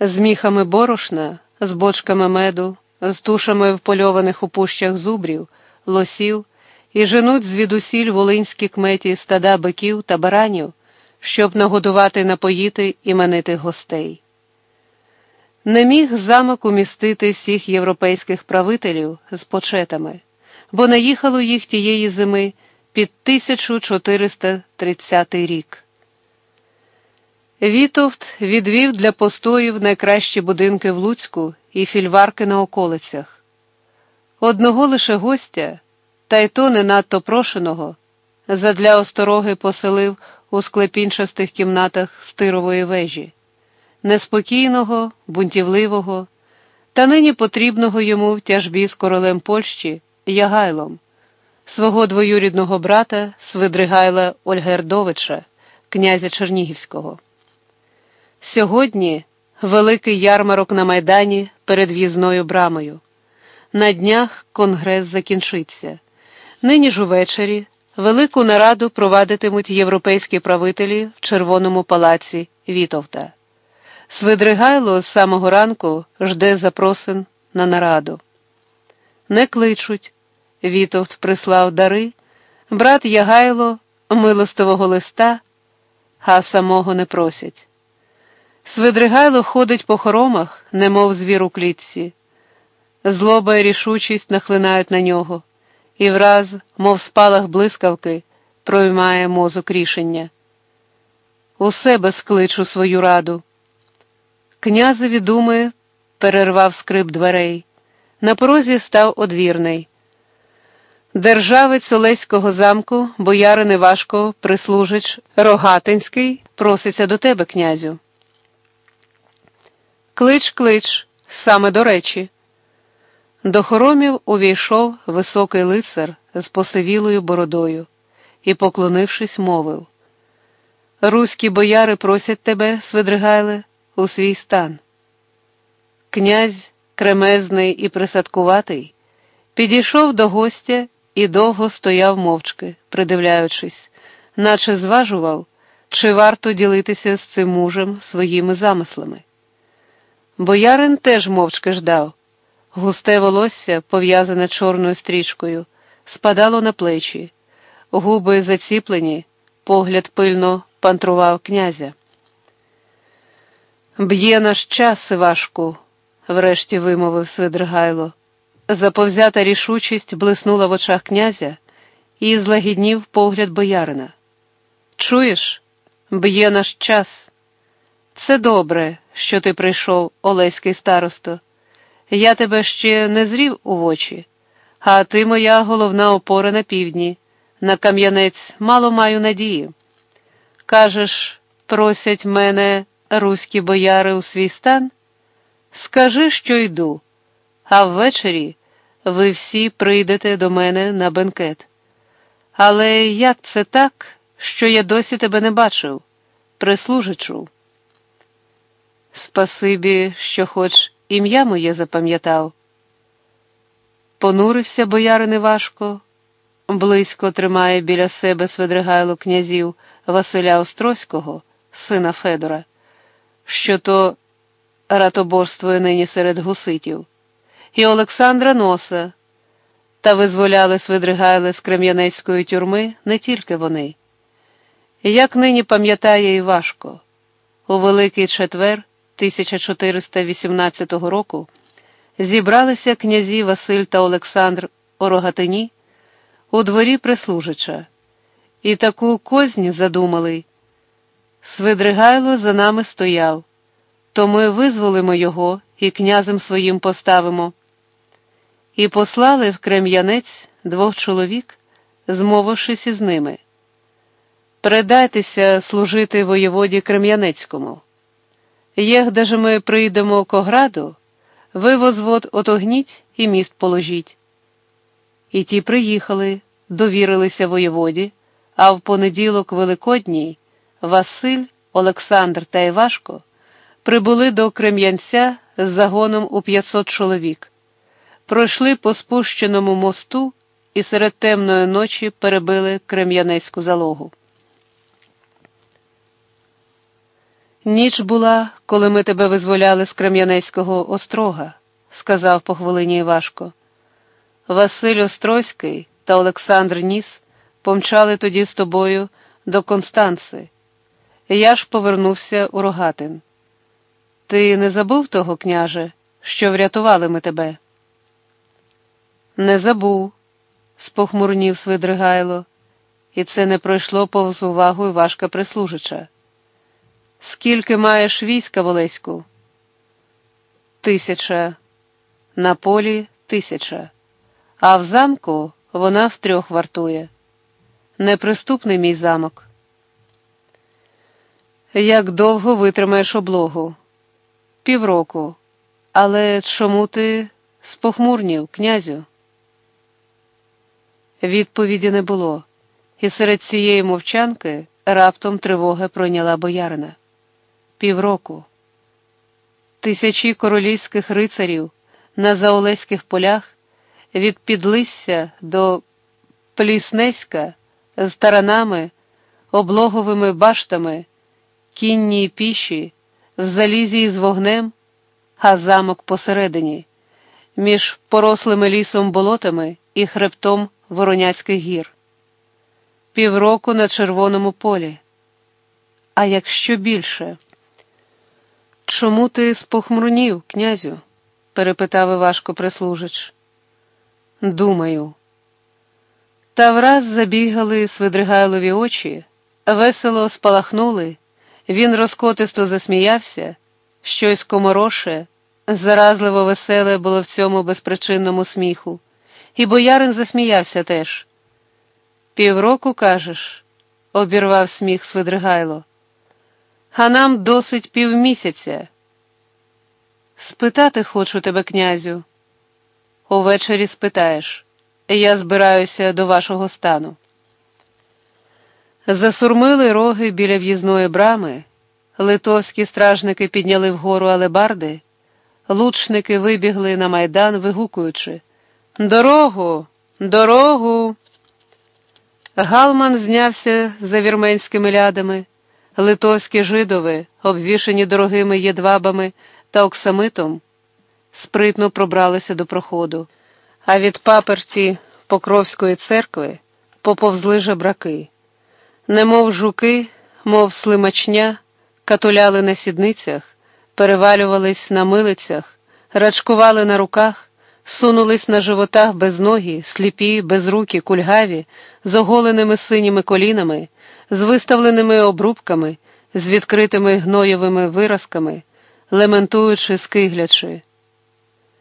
з міхами борошна, з бочками меду, з тушами впольованих у пущах зубрів, лосів і женуть звідусіль волинські кметі стада биків та баранів, щоб нагодувати, напоїти і манити гостей. Не міг замок умістити всіх європейських правителів з почетами, бо наїхало їх тієї зими під 1430 рік. Вітовт відвів для постоїв найкращі будинки в Луцьку і фільварки на околицях. Одного лише гостя, та й то не надто прошеного, задля остороги поселив у склепінчастих кімнатах стирової вежі, неспокійного, бунтівливого, та нині потрібного йому в тяжбі з королем Польщі Ягайлом, свого двоюрідного брата Свидригайла Ольгердовича, князя Чернігівського. Сьогодні великий ярмарок на Майдані перед в'їзною брамою. На днях конгрес закінчиться. Нині ж увечері велику нараду провадитимуть європейські правителі в Червоному палаці Вітовта. Свидригайло з самого ранку жде запросин на нараду. Не кличуть. Вітовт прислав дари, брат Ягайло милостивого листа, а самого не просять. Свидригайло ходить по хоромах, немов звір у клітці. Злоба і рішучість нахлинають на нього, і враз, мов спалах блискавки, проймає мозок рішення. У себе скличу свою раду. Князеві думає, перервав скрип дверей. На порозі став одвірний. Державець Олеського замку, боярин Івашко, прислужич Рогатинський, проситься до тебе, князю. Клич, клич, саме до речі. До хоромів увійшов високий лицар з посивілою бородою і, поклонившись, мовив Руські бояри просять тебе, Свидригайле, у свій стан. Князь, кремезний і присадкуватий, підійшов до гостя і довго стояв мовчки, придивляючись, наче зважував, чи варто ділитися з цим мужем своїми замислами. Боярин теж мовчки ждав. Густе волосся, пов'язане чорною стрічкою, спадало на плечі, губи заціплені, погляд пильно пантрував князя. Б'є наш час, Івашку, врешті вимовив Свидригайло. Заповзята рішучість блиснула в очах князя і злагіднів погляд боярина. Чуєш, б'є наш час. Це добре, що ти прийшов, Олеський старосто. Я тебе ще не зрів у очі, а ти моя головна опора на півдні, на кам'янець мало маю надії. Кажеш, просять мене руські бояри у свій стан? Скажи, що йду, а ввечері ви всі прийдете до мене на бенкет. Але як це так, що я досі тебе не бачив, прислужичу? Спасибі, що хоч ім'я моє запам'ятав. Понурився боярин важко, близько тримає біля себе Свидригайло князів Василя Острозького, сина Федора, що то ратоборствує нині серед гуситів, і Олександра Носа, та визволяли Свидригайли з крем'янецької тюрми не тільки вони. Як нині пам'ятає Івашко, у Великий четвер. 1418 року зібралися князі Василь та Олександр у Рогатині у дворі прислужича, і таку козні задумали. Свидригайло за нами стояв, то ми визволимо його і князем своїм поставимо. І послали в Крем'янець двох чоловік, змовившись із ними. Передайтеся служити воєводі Крем'янецькому. Єгде же ми прийдемо к ограду, ви возвод отогніть і міст положіть. І ті приїхали, довірилися воєводі, а в понеділок Великодній Василь, Олександр та Івашко прибули до Крем'янця з загоном у 500 чоловік, пройшли по спущеному мосту і серед темної ночі перебили крем'янецьку залогу. Ніч була, коли ми тебе визволяли з Крем'янецького острога, сказав по хвилині Івашко. Василь Острозький та Олександр Ніс помчали тоді з тобою до Констанци. Я ж повернувся у Рогатин. Ти не забув того, княже, що врятували ми тебе? Не забув, спохмурнів Свидригайло, і це не пройшло повз увагу Івашка прислужича. Скільки маєш війська в Олеську? Тисяча. На полі тисяча. А в замку вона втрьох вартує. Неприступний мій замок. Як довго витримаєш облогу? Півроку. Але чому ти спохмурнів, князю? Відповіді не було, і серед цієї мовчанки раптом тривога пройняла боярина півроку. Тисячі королівських рицарів на заолеських полях від Підлисся до Пліснеська з таранами, облоговими баштами, кінні піші, в залізі із вогнем, а замок посередині, між порослими лісом болотами і хребтом Вороняцьких гір. Півроку на червоному полі. А якщо більше? Чому ти спохмурнів, князю? перепитав Івашко прислужич. Думаю. Та враз забігали Свидригайлові очі, весело спалахнули, він розкотисто засміявся, щось комороше, заразливо веселе було в цьому безпричинному сміху, і боярин засміявся теж. Півроку, кажеш, обірвав сміх Свидригайло а нам досить півмісяця. Спитати хочу тебе, князю. Увечері спитаєш, я збираюся до вашого стану. Засурмили роги біля в'їзної брами, литовські стражники підняли вгору алебарди, лучники вибігли на майдан, вигукуючи Дорогу, дорогу. Галман знявся за вірменськими лядами. Литовські жидови, обвішані дорогими єдвабами та оксамитом, спритно пробралися до проходу, а від паперці Покровської церкви поповзли жебраки, немов жуки, мов слимачня, катуляли на сідницях, перевалювались на милицях, рачкували на руках, сунулись на животах без ноги, сліпі, безрукі, кульгаві, з оголеними синіми колінами з виставленими обрубками, з відкритими гноєвими виразками, лементуючи, скиглячи.